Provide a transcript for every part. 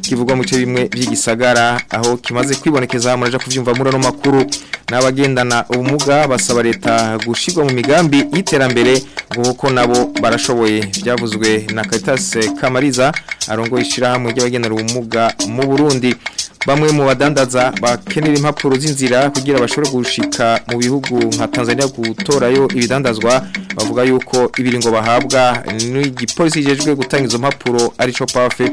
kivugwa mu bice bimwe by'igisagara aho kimaze kwibonekeza muraje kubyumva muri ano makuru n'abagendana ubumuga basaba leta gushyirwa mu migambi y'iterambere uko nabo barashoboye byavuzwe na Caritas Kamariza arongoye ishyirahamwe ry'abagendana ubumuga mu Burundi bamwe mu badandaza bakenera impapuro z'inzira kugira bashobore gushika mu bihugu nka Tanzania gutorayo ibidandazwa bavuga yuko ibiringo bahabwa n'igipolisi yejejwe gutanga izo mpapuro ari cyo pafe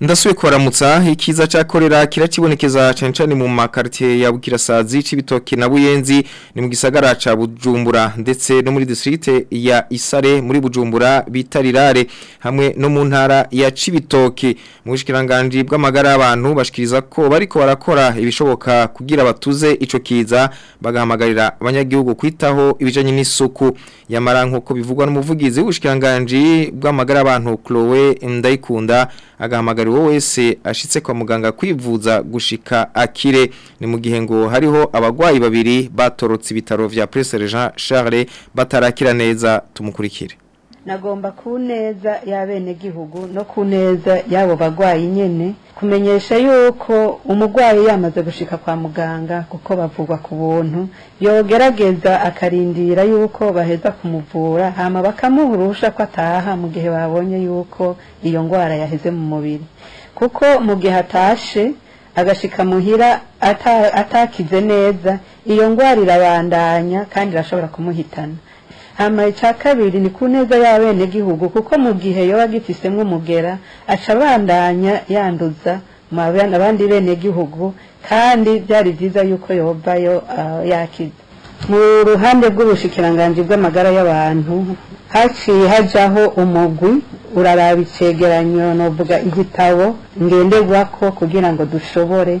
ndasubiye kubaramutsa ikiza cyakorera kirakibonekeza cyane cyane mu makaritiye ya bukirasazi cy'ibitoki na buyenzi ni mu gisagara bujumbura ndetse no muri district ya isare muri bujumbura bita rirare hamwe no mu ntara ya cibitoki mu bushikiranganje bw'amagara y'abantu ko bariko barakora ibishoboka kugira batuze ico kiza bagahamagarira abanyagihugu kwitaho ibijanye n'isuku yamara nkuko bivugwa n'umuvugizi w'ubushikiranganje bw'amagara y'abantu Chloe Ndayikunda agahamagara ari wo wese ashitse kwa muganga kwivuza gushika akire ni mu gihe ngo hariho abagwayi babiri batorotse ibitaro vya Prince Regent Charles batarakira neza tumukurikire nagomba ku neza y'abenegihugu no ku neza y'abo barwayi nyine kumenyesha yuko umurwayi yamaze gushika kwa muganga kuko bavugwa ku buntu yogerageza akarindira yuko baheza kumuvura hama bakamuha ko ataha mu gihe babonye yuko iyo ndwara yaheze mu mubiri kuko mu gihe atashe agashika muhira atakize neza iyo ndwara irabandanya kandi irashobora kumuhitana amaye cya kabiri ni ku neza y'abenegihugu kuko mu gihe yaba agifisemwo umugera aca abandanya yanduza abandi benegihugu kandi byari byiza yuko yobayo ah, yakiza mu ruhande rw'ubushikiranganji bw'amagara y'abantu haciye hajaho umugwi uraraba icegeranyo novuga igitabo ngenderwako kugira ngo dushobore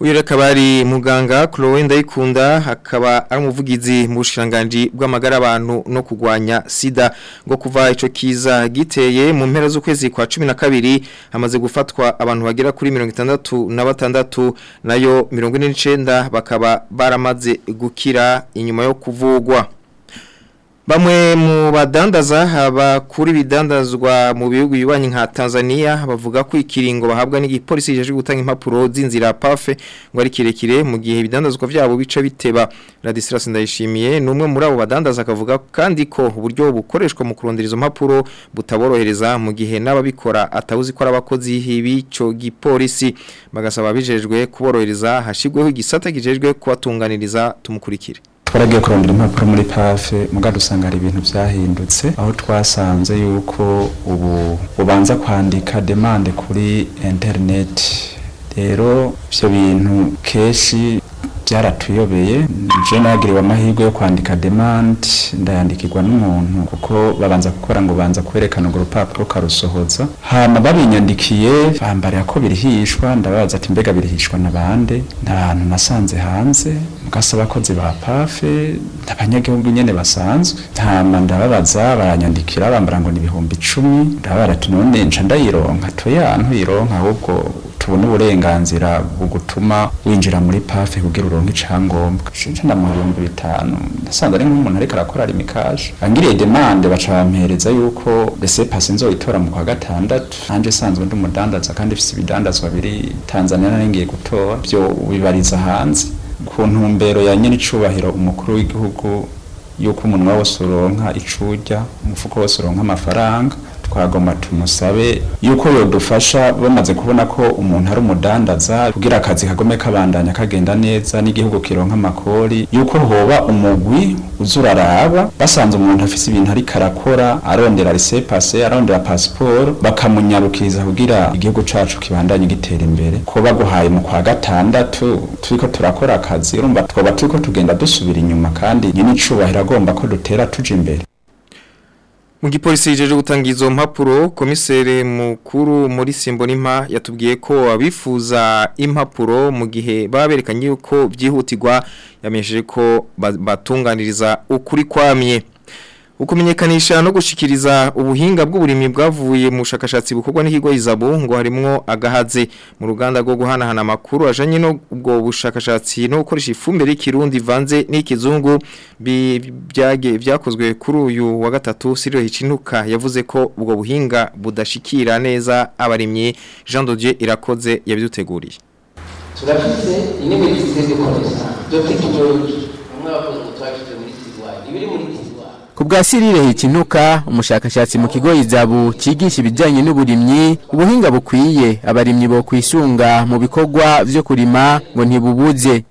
Uyure kabari muganga Chloe ndayikunda akaba ari umuvugizi mu bushiranganje bw'amagara abantu no kugwanya sida ngo kuva ico kiza giteye mu mpera z'ukwezi kwa 12 hamaze gufatwa abantu bagera kuri 66 na batandatu nayo 49 bakaba baramaze gukira inyuma yo kuvugwa Bamwe mu badandaza kuri bidandazwa mu bihugu bibanye nka Tanzania bavuga ko ikiringo bahabwa n'igipolisi cyaje gutanga impapuro z'inzira pafe ngo ari kirekire mu gihe bidandazwa byabo bica biteba Radislas Ndayishimiye numwe muri abo badandaza akavuga kandi ko uburyo bukoreshwa mu kurondera izo mpapuro butaborohereza mu gihe n'ababikora atawuzi ko arabakozi b'ico gipolisi bagasaba bijejwe kuborohereza hashigweho igisata gijejwe kubatunganiriza tumukurikire twaragiye kurondera impapuro muri pafe muga dusanga hari ibintu byahindutse aho twasanze yuko ubu ubanza kwandika demande kuri interineti rero ibyo bintu kenshi byaratuyobeye je nagiriwe amahirwe yo kwandika demand ndayandikirwa n'umuntu kuko babanza gukora ngo ubanza kwerekana urwo rupapuro karusohoza hama babinyandikiye bambarira ko birihishwa ndababaza ati mbega birihishwa na bande nta bantu nasanze hanze mugasa abakozi ba pafe abanyagihugu nyine basanzwe ntama ndababaza baranyandikira bambara ngo ni ibihumbi icumi ndabara ati none nca ndayironka tuya ntuyironka ahubwo tubona uburenganzira bugutuma winjira muri pafe kugira uronke icangombwa shinja na mu bihumbi bitanu nasanze ari nk'umuntu ariko arakora rimikaje angiriye demande baca bampereza yuko ese pasi nzoyitora mu kwa gatandatu nanjye isanzwe ndi umudandaza kandi ifise ibidandazwa biri tanzania ngiye gutora byo ubibariza hanze ku ntumbero ya nyir'icubahiro umukuru w'igihugu y'uko umunwa wose uronka icujya umufuko wose uronka amafaranga twagomba tumusabe yuko yodufasha bamaze kubona ko umuntu ari umudandaza kugira akazi kagome kabandanya kagenda neza n'igihugu kironka amakori yuko hoba umugwi uzuraraba basanze umuntu afise ibintu ariko arakora arondera risepase arondera pasiporo bakamunyarukiriza kugira igihugu cacu kibandanye gitera imbere ko baguhaye mu kwa gatandatu turiko turakora akazi urumva twoba turiko tugenda dusubira inyuma kandi nyine icubahiro agomba ko dutera tuje imbere mu gipolisi yijeje gutanga izo mpapuro komiseri mukuru muri simbo yatubwiye ko abifuza impapuro mu gihe baba uko byihutirwa yamenyesheje ko batunganiriza ukuri kwamye ukumenyekanisha no gushikiriza ubuhinga bw'uburimi bwavuye mu bushakashatsi bukogwa n'ikigo izabo ngo harimo agahaze mu ruganda rwo guhanahana amakuru ajanye no ubwo bushakashatsi no gukoresha ifumbire y'ikirundi ivanze n'ikizungu byage byakozwe kuri uyu wa gatatu Cyril Hicinuka yavuze ko ubwo buhinga budashikira neza abarimye Jean Dodier irakoze yabyuteguriye turavuze ineme ziteze gukomeza kubwa Sirire Hikinuka umushakashatsi mu kigo izabu cyigisha ibijyanye n'uburimyi ubuhinga bukwiye abarimyi bo kwisunga mu bikorwa byo kurima ngo ntibubuze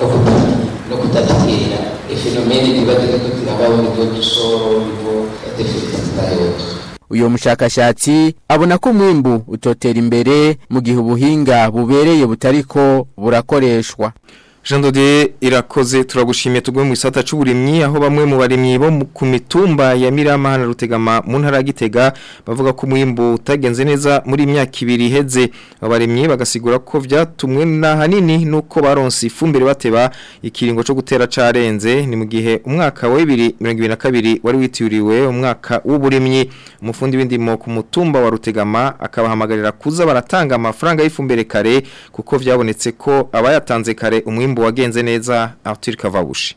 no no kutatitera efenomene tuba turiko turabaho nivo dusoro nivo defekiti zitayoto uyo mushakashatsi abona ko umwimbu utotera imbere mu gihe ubuhinga bubereye butariko burakoreshwa jean irakoze turagushimiye tuguye mu isata cy'uburimyi aho bamwe mu barimyi bo ku mitumba ya mirama na rutegama mu ntara gitega bavuga ko umwimbo utagenze neza muri imyaka ibiri Heze abo bagasigura ko byatumwe n'ahanini n'uko baronse ifumbire bateba ikiringo cyo gutera carenze ni mu gihe umwaka wa bibiri na kabiri wari witiriwe umwaka w'uburimyi umufundi w'indimo ku mutumba wa rutegama akabahamagarira kuza baratanga amafaranga y'ifumbire kare kuko byabonetse ko abayatanze kare umwimbo wagenze neza aho turi kavabushi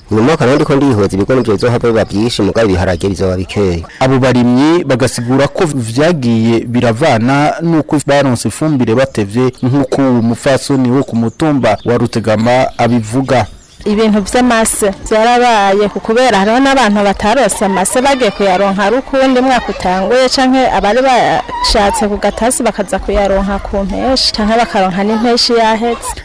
nyuma kandi ndiko ndihoza ibigori nibyo bizohava biba byinshi mugabo ibiharage bizoba bikeya abo barimyi bagasigura ko byagiye biravana nuko baronse ifumbire batevye nk'uko uwo mufasoni wo ku mutumba wa Rutegama abivuga ibintu by'amase byarabaye ku kubera hariho n'abantu batarose amase bagiye kuyaronka ari ukundi mwaka utanguye cyangwa abari bashatse ku gatasi bakaza kuyaronka ku mpeshi cyangwa bakaronka n'impeshi yahetse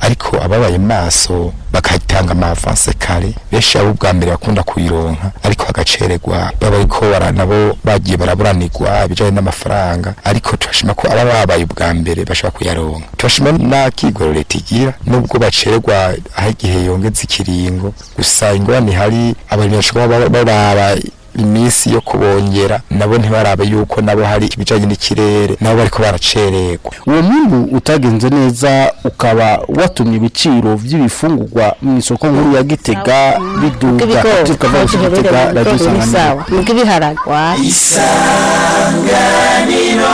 ariko ababaye maso bakayitanga amavanse kare benshi abo ubwa mbere bakunda kuyironka ariko hagaceregwa baba ariko nabo bagiye baraburanirwa ibijyanye n'amafaranga ariko turashima ko aba babaye ubwa mbere bashobora kuyaronka turashima n'akigoro leta igira nubwo baceregwa aho igihe yongeza ikiringo gusa ingorane ihari abantu bashobora baraba iminsi yo kubongera nabo ntibarabe yuko nabo hari ibijyanye n'ikirere nabo bariko baracererwa uwo mwimbu utagenze neza ukaba watumye ibiciro by'ibifungurwa mu isoko nkuru ya gitega biduga tukava mu gitega radiyo isanganiro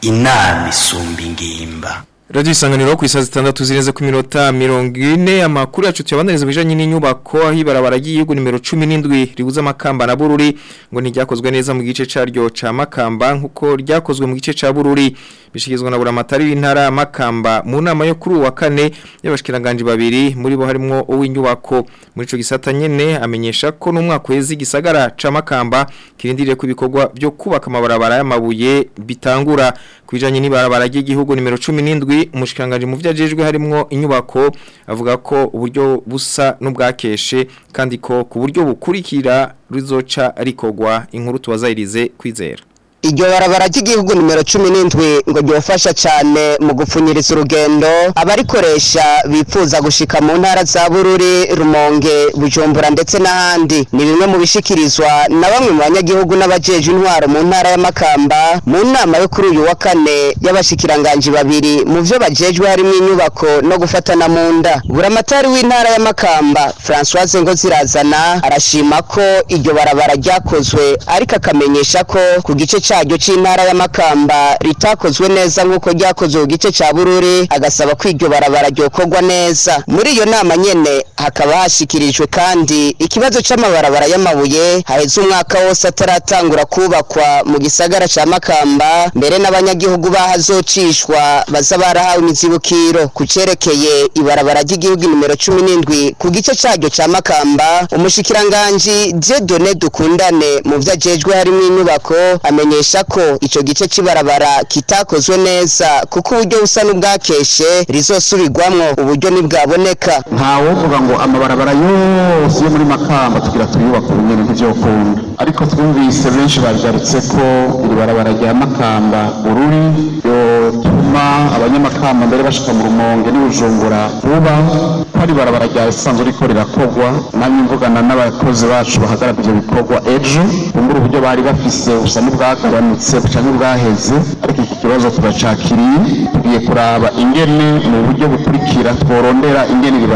inama isumba ingimba Radio isanganiro ku isaha zitandatu zirenze ku minota ine amakuru yacu tuyabaniriza bijanye n'inyubako aho ibarabara y'igihugu nimero 17 ribuza makamba na bururi ngo ntiryakozwe neza mu gice caryo ca makamba nkuko ryakozwe mu gice ca bururi bishigizwe na buramatari w'intara makamba mu nama yo kuri wa kane y'abashikiranganje babiri muri bo harimo uw'inyubako muri ico gisata nyene amenyesha ko no mwaka wezi gisagara ca makamba kirindiriye ku bikorwa byo kubaka amabarabara y'amabuye bitangura kujanye n'ibarabara ry'igihugu nimero 17 umushikanganje mu vyajejwe harimo inyubako avuga ko uburyo busa n'ubwakeshe kandi ko ku buryo bukurikira rizoca rikogwa inkuru tubazayirize kwizera iryo barabara ry'igihugu nimero cumi n'indwi ngo ryofasha cyane mu gupfunyiriza urugendo abarikoresha bifuza gushika mu ntara za bururi rumonge bujumbura ndetse n'ahandi ni bimwe mu bishikirizwa na bamwe mu banyagihugu n'abajeje intwaro mu ntara y'amakamba mu nama yo kuri uyu wa kane y'abashikiranganji babiri mu byo bajejwe harimo inyubako no gufatana mu nda buramatari w'intara y'amakamba francoise ngozirazana arashima ko iryo barabara ryakozwe ariko akamenyesha ko ku gice cyaryo cy'intara ya Makamba ritakozwe neza nk'uko ryakozwe ku gice cya Bururi agasaba ko iryo barabara ryokorwa neza muri iyo nama nyene hakaba hashyikirijwe kandi ikibazo cy'amabarabara y'amabuye haheze umwaka wose ataratangura kubakwa mu gisagara cya Makamba mbere n'abanyagihugu bahazocishwa baza barahawe imizibukiro ku cyerekeye ibarabara ry'igihugu nimero cumi n'indwi ku gice cyaryo cya Makamba umushikiranganje Dieudonné Dukundane mu vyo ajejwe harimo inyubako amenye bikesha ko icyo gice c'ibarabara kitakozwe neza kuko uburyo busa n'ubwakeshe rizosubirwamwo uburyo ntibwaboneka ntawovuga ngo amabarabara yose yo muri makamba tugira tuyubaka ubunyene ntivyokunda ariko twumvise benshi bagarutse ko iri barabara rya makamba bururi yotuma abanyamakamba mbere bashika mu rumonge n'ibujumbura vuba ko ari barabara rya risanzwe riko rirakogwa namye mvugana n'abakozi bacu bahagarariye ibyo bikorwa ejo bungura uburyo bari bafise ubusa n'ubwaka aramutse bucanye bwaheze ariko kibazo turacakiriye tugiye kuraba ingene mu buryo bukurikira tworondera ingene iri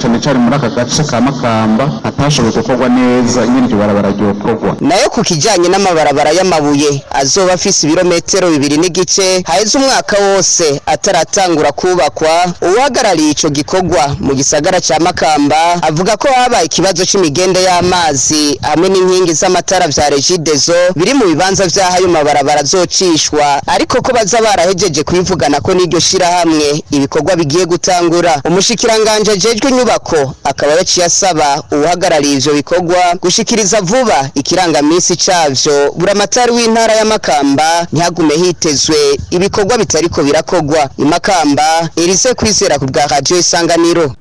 cyane cyane muri aka gace ka makamba hatashoboye gukorwa neza ingene iri barabara ryokorwa nayo ku kijyanye n'amabarabara y'amabuye azoba afise ibirometero bibiri n'igice haheze umwaka wose ataratangura kubakwa uhagarariye icyo gikorwa mu gisagara cya makamba avuga ko habaye ikibazo cy'imigende y'amazi hamwe n'inkingi z'amatara vya regidezo biri mu bibanza vy'ahayo mabarabara azocishwa ariko ko baza barahejeje kuyivugana ko n'iryo shyirahamwe ibikorwa bigiye gutangura umushikiranganje ajejwe inyubako akaba yaciye asaba uwuhagarariye ivyo bikorwa gushikiriza vuba ikirangamisi cavyo buramatari w'intara ya Makamba ntihagume hitezwe ibikorwa bitariko birakogwa imakamba Elise kwizera ku bwa radio isanganiro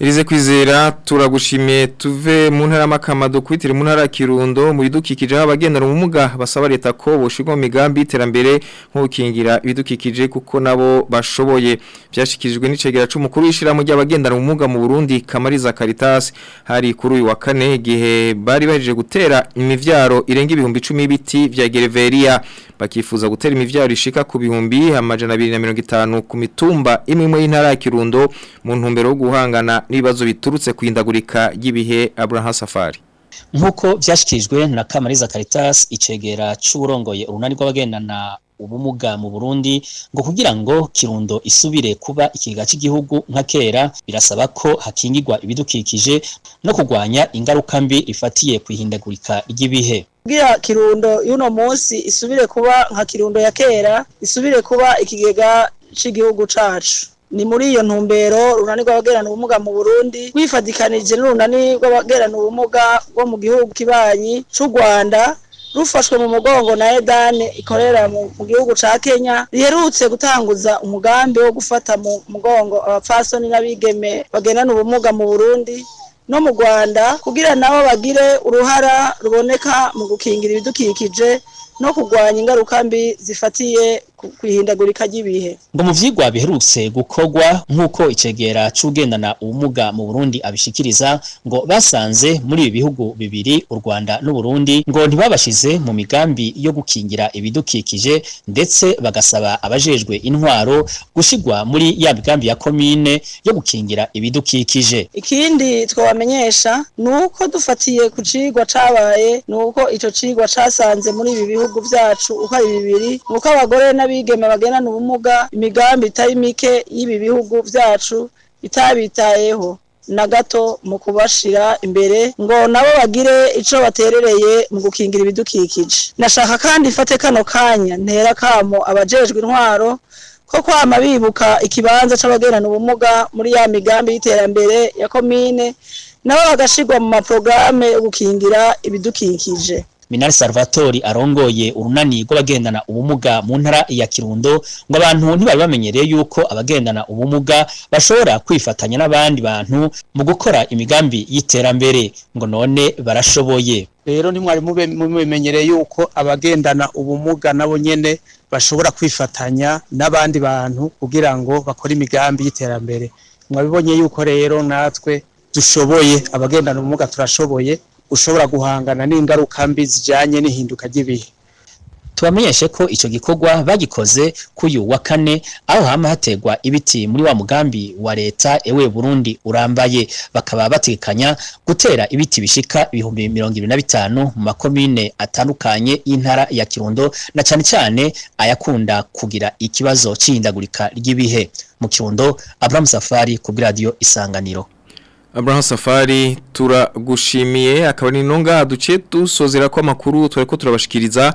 Irize kwizera turagushimiye tuve mu ntara y'amakamado kwitira mu ntara Kirundo mu bidukikije abagendera ubumuga basaba leta ko boshirwa migambi y'iterambere nk'ukingira ibidukikije kuko nabo bashoboye byashyikirijwe n'icegera cy'umukuru w'ishyirahamwe ry'abagendera ubumuga mu Burundi Kamariza Caritas hari kuri uyu wa kane gihe bari baje gutera imivyaro irenga ibihumbi 10 ibiti vya Gereveriya bakifuza gutera imivyaro ishika ku bihumbi amajana 250 ku mitumba imwe y'intara ya Kirundo mu ntumbero yo guhangana nibazo biturutse kwindagurika y'ibihe Abraham Safari nkuko byashikijwe na kamariza Caritas icegera cy'uburongoye urunani rw'abagendana ubumuga mu Burundi ngo kugira ngo Kirundo isubire kuba ikigega cy'igihugu nka kera birasaba ko hakingirwa ibidukikije no kurwanya ingaruka mbi rifatiye ku ihindagurika ry'ibihe kugira kirundo y'uno munsi isubire kuba nka kirundo ya kera isubire kuba ikigega cy'igihugu cacu ni muri iyo ntumbero urunani rw'abagerana ubumuga mu Burundi rwifadikanije n'urunani rw'abagerana ubumuga bwo mu gihugu kibanyi cy’u Rwanda rufashwe mu mugongo na edani ikorera mu gihugu cya kenya riherutse gutanguza umugambi wo gufata mu mugongo abapfasoni n'abigeme bagendana ubumuga mu burundi no mu rwanda kugira nabo bagire uruhara ruboneka mu gukingira ibidukikije no kurwanya ingaruka mbi zifatiye kwihindagurika ry'ibihe ngo mu byigwa biherutse gukogwa nk'uko icegera cy'ugendana ubumuga mu burundi abishikiriza ngo basanze muri ibi bihugu bibiri u rwanda n'uburundi ngo ntibabashyize mu migambi yo gukingira ibidukikije ndetse bagasaba abajejwe intwaro gushyirwa muri ya migambi ya komine yo gukingira ibidukikije ikindi twabamenyesha ni uko dufatiye ku cigwa cabaye ni uko ico cigwa casanze muri ibi bihugu byacu uko ari bibiri nuko abagore na n'abigeme bagendana ubumuga imigambi itari mike y'ibi bihugu byacu itabitayeho na gato mu kubashira imbere ngo nabo bagire icyo baterereye mu gukingira ibidukikije nashaka kandi ifate kano kanya ntera kamo abajejwe intwaro ko kwama bibuka ikibanza c'abagerana ubumuga muri ya migambi y'iterambere ya komine nabo bagashirwa mu maprograme yo gukingira ibidukikije Minari Salvatore arongoye urunani rw'abagendana ubumuga mu ntara ya Kirundo ngo abantu ntibari bamenyereye yuko abagendana ubumuga bashobora kwifatanya n'abandi bantu mu gukora imigambi y'iterambere ngo none barashoboye rero ntimwari mubimenyereye yuko abagendana ubumuga nabo nyene bashobora kwifatanya n'abandi bantu kugira ngo bakore imigambi y'iterambere mwabibonye yuko rero natwe dushoboye abagendana ubumuga turashoboye ushobora guhangana n'ingaruka mbi zijyanye n'ihinduka ry'ibihe tubamenyeshe ko icyo gikorwa bagikoze uyu wa kane aho hama hategwa ibiti muri wa mugambi wa leta ewe Burundi urambaye bakaba batekanya gutera ibiti bishika ibihumbi mirongo ibiri na bitanu mu makomine atandukanye y'intara ya Kirundo na cyane cyane ayakunda kugira ikibazo cy'ihindagurika ry'ibihe mu Kirundo Abramu Safari ku bwa Isanganiro Abraham Safari turagushimiye akaba ni nonga duce dusozera ko amakuru twari ko turabashikiriza